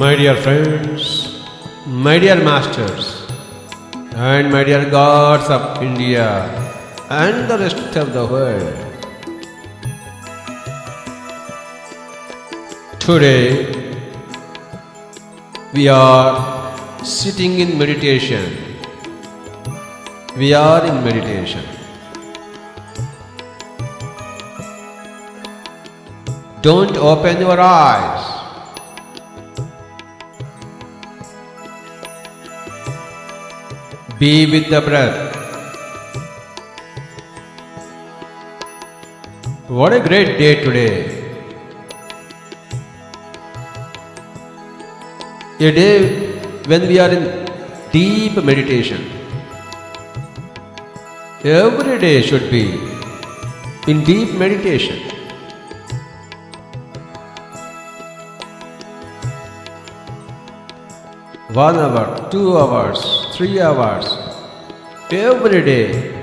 My dear friends, my dear masters, and my dear gods of India and the rest of the world. Today, we are sitting in meditation. We are in meditation. Don't open your eyes. Be with the breath. What a great day today. A day when we are in deep meditation. Every day should be in deep meditation. One hour, two hours, three hours, every day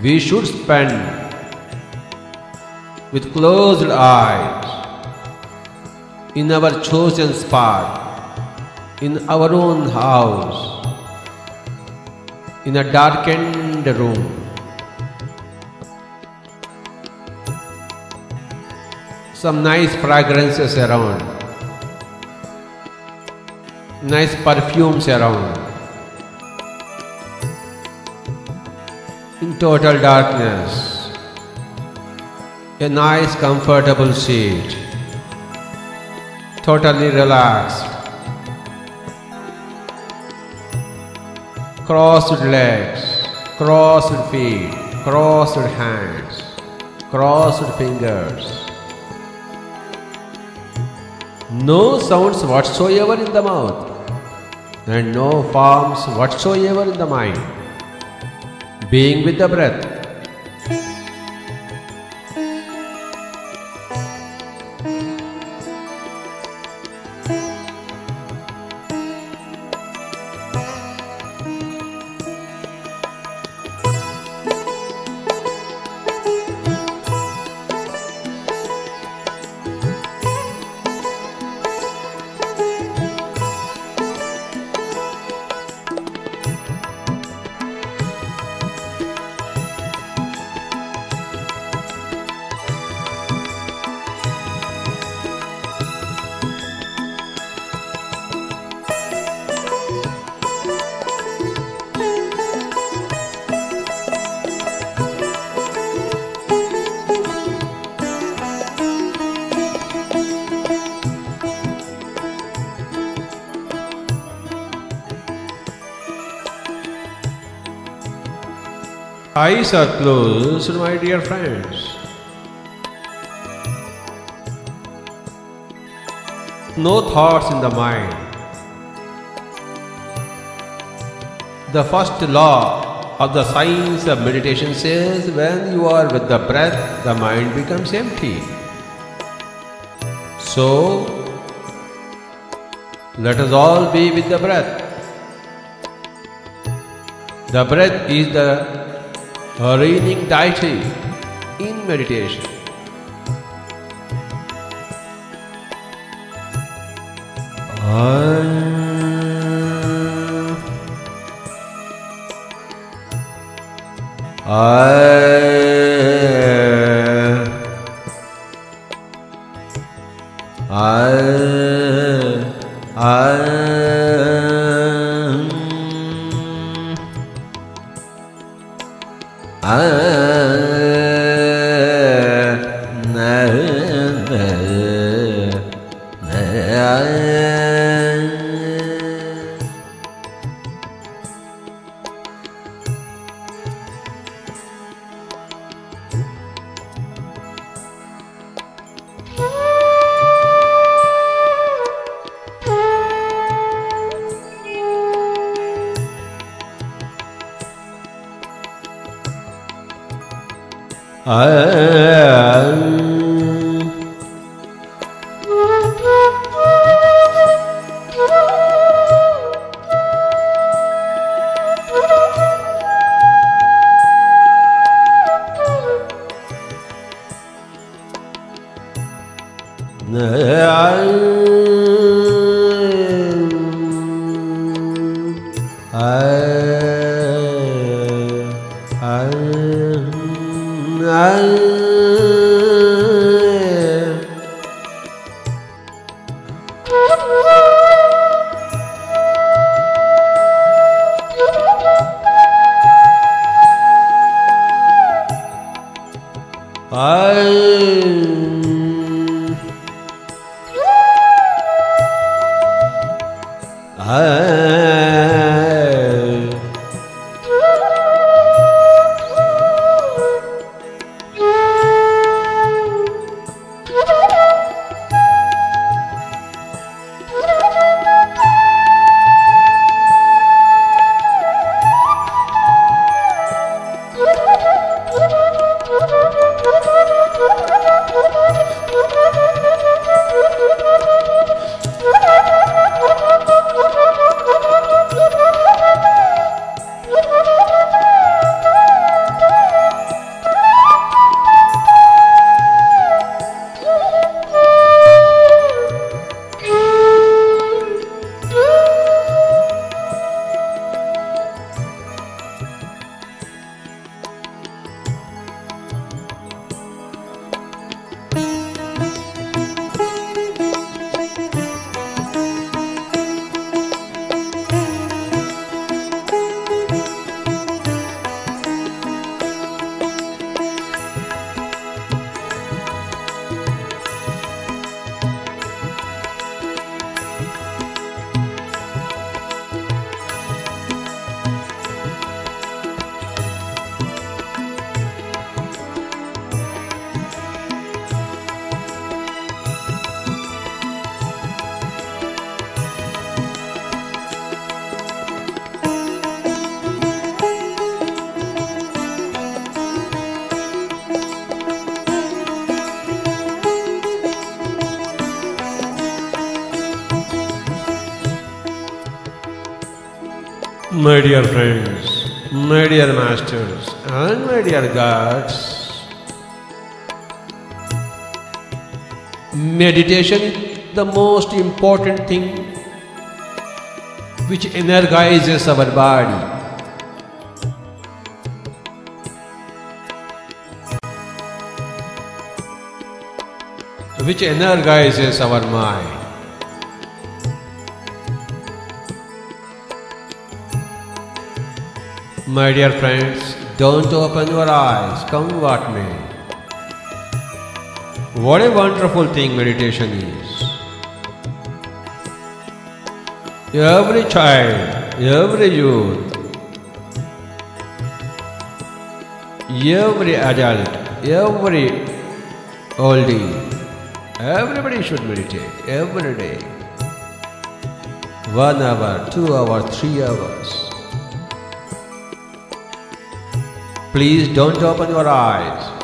we should spend with closed eyes in our chosen spot, in our own house, in a darkened room. Some nice fragrances around, nice perfumes around. In total darkness, a nice comfortable seat, totally relaxed, crossed legs, crossed feet, crossed hands, crossed fingers. No sounds whatsoever in the mouth, and no forms whatsoever in the mind. Being with the breath. Eyes are closed, my dear friends. No thoughts in the mind. The first law of the science of meditation says when you are with the breath, the mind becomes empty. So, let us all be with the breath. The breath is the a deity in meditation. I I My dear friends, my dear masters, and my dear gods, meditation is the most important thing which energizes our body. Which energizes our mind. My dear friends, don't open your eyes, come what may. What a wonderful thing meditation is. Every child, every youth, every adult, every oldie, everybody should meditate every day. One hour, two hours, three hours. Please don't open your eyes.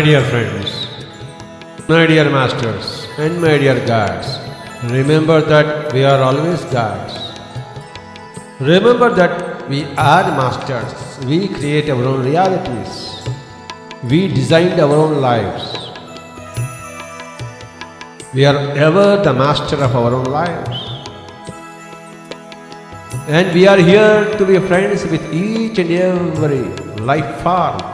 My dear friends, my dear masters, and my dear guides, remember that we are always guides. Remember that we are masters. We create our own realities. We designed our own lives. We are ever the master of our own lives. And we are here to be friends with each and every life form.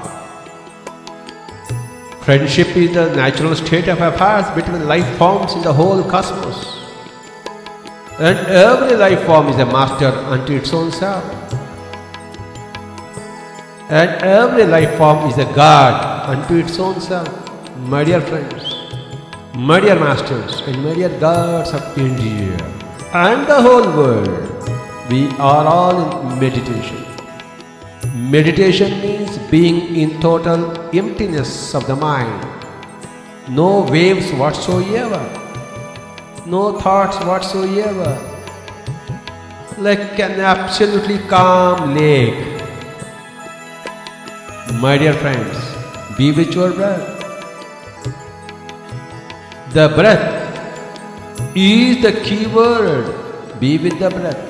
Friendship is the natural state of affairs between life forms in the whole cosmos. And every life form is a master unto its own self. And every life form is a God unto its own self. My dear friends, my dear masters, and my dear gods of India, and the whole world, we are all in meditation. Meditation means being in total emptiness of the mind, no waves whatsoever, no thoughts whatsoever, like an absolutely calm lake. My dear friends, be with your breath. The breath is the key word. Be with the breath.